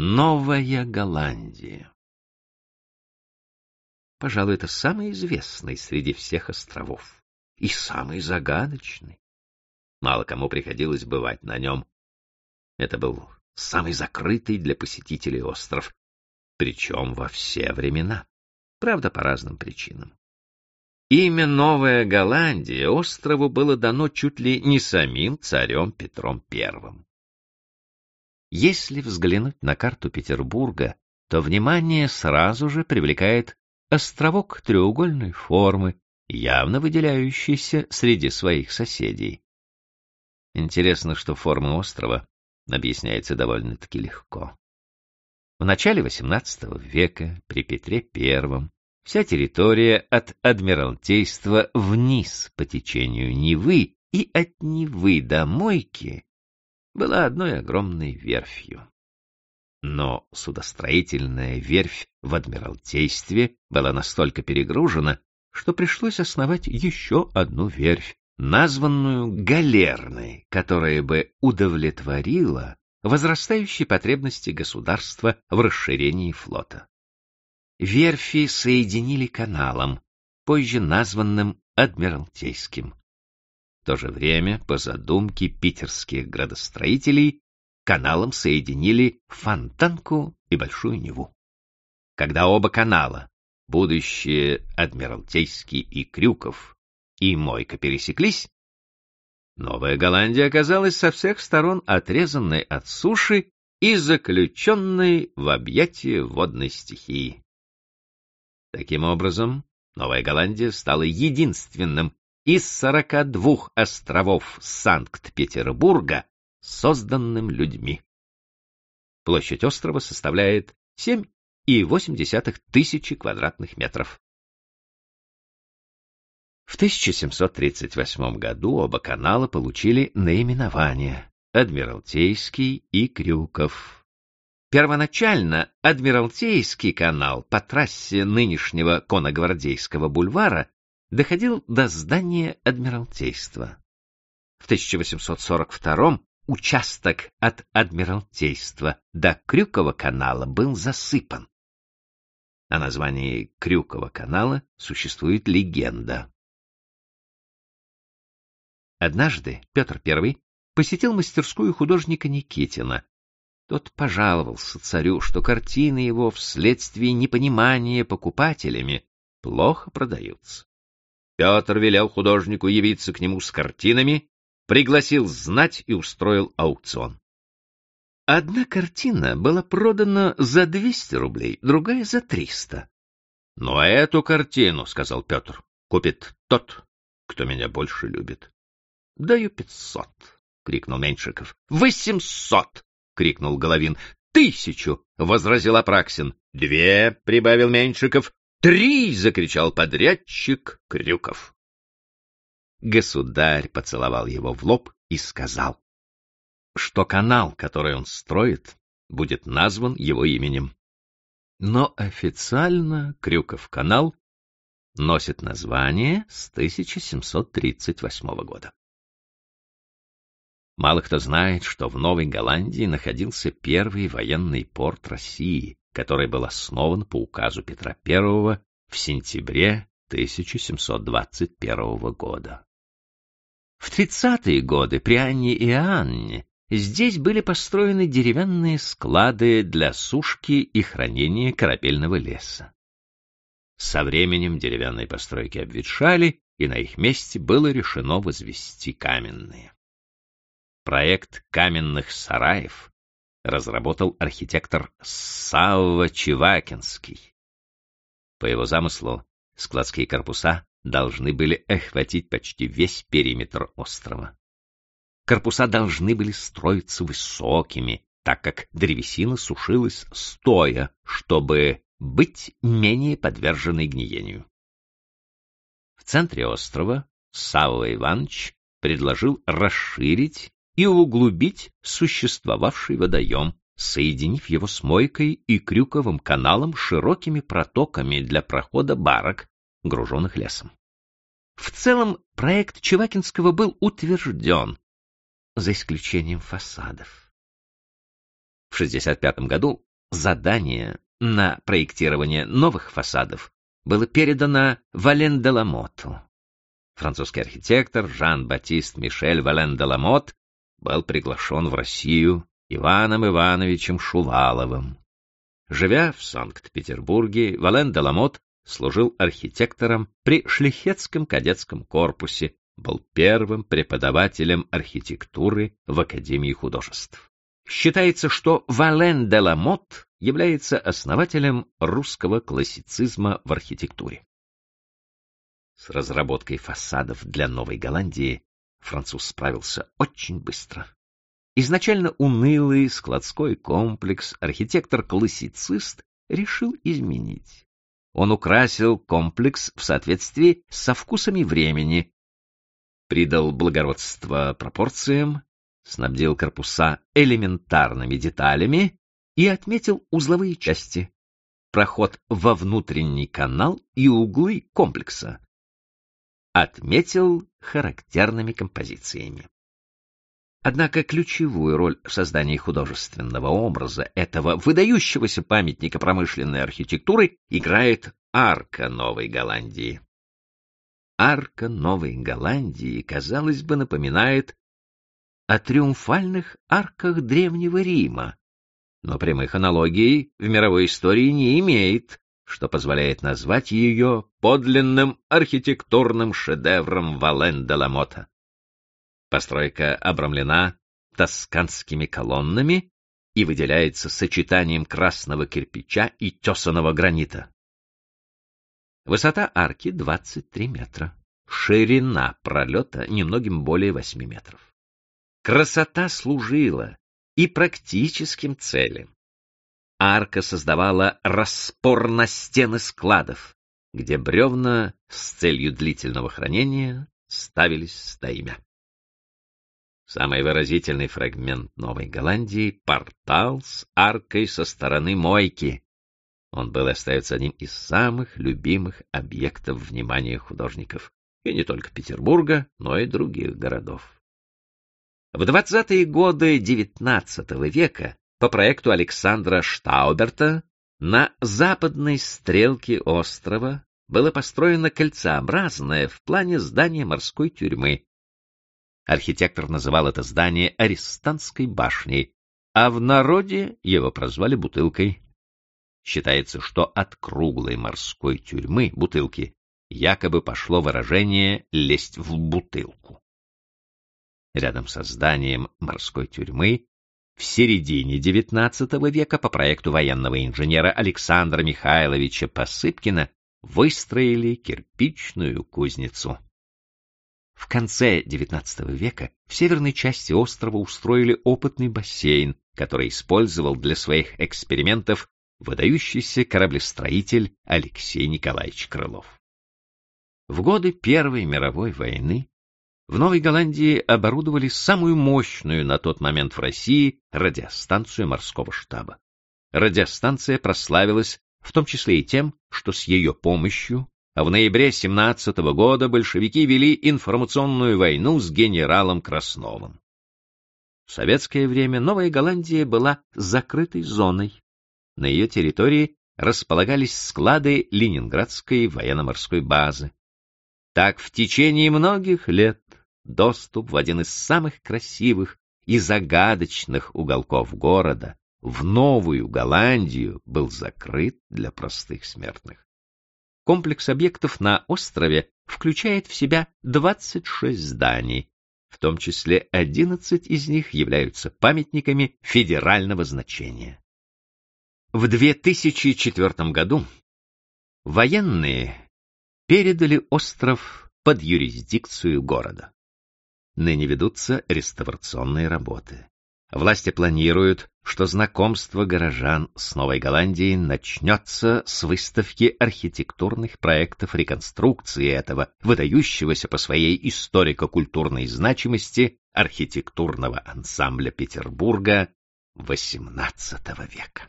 Новая Голландия. Пожалуй, это самый известный среди всех островов и самый загадочный. Мало кому приходилось бывать на нем. Это был самый закрытый для посетителей остров, причем во все времена, правда, по разным причинам. Имя Новая Голландия острову было дано чуть ли не самим царем Петром I. Если взглянуть на карту Петербурга, то внимание сразу же привлекает островок треугольной формы, явно выделяющийся среди своих соседей. Интересно, что форма острова объясняется довольно-таки легко. В начале XVIII века при Петре I вся территория от Адмиралтейства вниз по течению Невы и от Невы до Мойки была одной огромной верфью. Но судостроительная верфь в Адмиралтействе была настолько перегружена, что пришлось основать еще одну верфь, названную галерной, которая бы удовлетворила возрастающие потребности государства в расширении флота. Верфи соединили каналом, позже названным Адмиралтейским. То же время, по задумке питерских градостроителей, каналом соединили Фонтанку и Большую Неву. Когда оба канала, будущие Адмиралтейский и Крюков, и Мойка пересеклись, Новая Голландия оказалась со всех сторон отрезанной от суши и заключенной в объятия водной стихии. Таким образом, Новая Голландия стала единственным из 42 островов Санкт-Петербурга, созданным людьми. Площадь острова составляет 7,8 тысячи квадратных метров. В 1738 году оба канала получили наименование Адмиралтейский и Крюков. Первоначально Адмиралтейский канал по трассе нынешнего Коногвардейского бульвара доходил до здания Адмиралтейства. В 1842 участок от Адмиралтейства до Крюкова канала был засыпан. О названии Крюкова канала существует легенда. Однажды Петр I посетил мастерскую художника Никитина. Тот пожаловался царю, что картины его вследствие непонимания покупателями плохо продаются. Петр велел художнику явиться к нему с картинами, пригласил знать и устроил аукцион. Одна картина была продана за 200 рублей, другая за 300. — Но эту картину, — сказал Петр, — купит тот, кто меня больше любит. — Даю пятьсот, — крикнул Меньшиков. — Восемьсот! — крикнул Головин. — Тысячу! — возразил Апраксин. — Две! — прибавил Меньшиков. — Три! — закричал подрядчик Крюков. Государь поцеловал его в лоб и сказал, что канал, который он строит, будет назван его именем. Но официально Крюков канал носит название с 1738 года. Мало кто знает, что в Новой Голландии находился первый военный порт России, который был основан по указу Петра I в сентябре 1721 года. В тридцатые годы при Анне и Анне здесь были построены деревянные склады для сушки и хранения корабельного леса. Со временем деревянные постройки обветшали, и на их месте было решено возвести каменные. Проект каменных сараев разработал архитектор Савва Чевакинский. По его замыслу, складские корпуса должны были охватить почти весь периметр острова. Корпуса должны были строиться высокими, так как древесина сушилась стоя, чтобы быть менее подверженной гниению. В центре острова Савва Иванович предложил расширить и углубить существовавший водоем, соединив его с Мойкой и Крюковым каналом широкими протоками для прохода барок, груженных лесом. В целом проект Чевакинского был утвержден, за исключением фасадов. В 1965 году задание на проектирование новых фасадов было передано Вален де Ламоту. Французский архитектор Жан-Батист Мишель Вален де Ламот был приглашен в Россию Иваном Ивановичем Шуваловым. Живя в Санкт-Петербурге, Вален де Ламот служил архитектором при Шлихетском кадетском корпусе, был первым преподавателем архитектуры в Академии художеств. Считается, что Вален де Ламот является основателем русского классицизма в архитектуре. С разработкой фасадов для Новой Голландии француз справился очень быстро. Изначально унылый складской комплекс архитектор-классицист решил изменить. Он украсил комплекс в соответствии со вкусами времени, придал благородство пропорциям, снабдил корпуса элементарными деталями и отметил узловые части, проход во внутренний канал и углы комплекса. Отметил характерными композициями. Однако ключевую роль в создании художественного образа этого выдающегося памятника промышленной архитектуры играет арка Новой Голландии. Арка Новой Голландии, казалось бы, напоминает о триумфальных арках Древнего Рима, но прямых аналогий в мировой истории не имеет, что позволяет назвать ее подлинным архитектурным шедевром Вален-де-Ламота. Постройка обрамлена тосканскими колоннами и выделяется сочетанием красного кирпича и тесаного гранита. Высота арки 23 метра, ширина пролета немногим более 8 метров. Красота служила и практическим целям. Арка создавала распор на стены складов, где бревна с целью длительного хранения ставились стаями. Самый выразительный фрагмент Новой Голландии — портал с аркой со стороны мойки. Он был и остается одним из самых любимых объектов внимания художников, и не только Петербурга, но и других городов. В 20-е годы XIX века по проекту Александра Штауберта на западной стрелке острова было построено кольцеобразное в плане здание морской тюрьмы. Архитектор называл это здание арестантской башней, а в народе его прозвали бутылкой. Считается, что от круглой морской тюрьмы, бутылки, якобы пошло выражение «лезть в бутылку» рядом со зданием морской тюрьмы, в середине XIX века по проекту военного инженера Александра Михайловича Посыпкина выстроили кирпичную кузницу. В конце XIX века в северной части острова устроили опытный бассейн, который использовал для своих экспериментов выдающийся кораблестроитель Алексей Николаевич Крылов. В годы Первой мировой войны в Новой Голландии оборудовали самую мощную на тот момент в России радиостанцию морского штаба. Радиостанция прославилась в том числе и тем, что с ее помощью а в ноябре 17 года большевики вели информационную войну с генералом Красновым. В советское время Новая Голландия была закрытой зоной. На ее территории располагались склады Ленинградской военно-морской базы. Так в течение многих лет доступ в один из самых красивых и загадочных уголков города, в Новую Голландию, был закрыт для простых смертных. Комплекс объектов на острове включает в себя 26 зданий, в том числе 11 из них являются памятниками федерального значения. В 2004 году военные передали остров под юрисдикцию города. Ныне ведутся реставрационные работы. Власти планируют, что знакомство горожан с Новой Голландией начнется с выставки архитектурных проектов реконструкции этого выдающегося по своей историко-культурной значимости архитектурного ансамбля Петербурга XVIII века.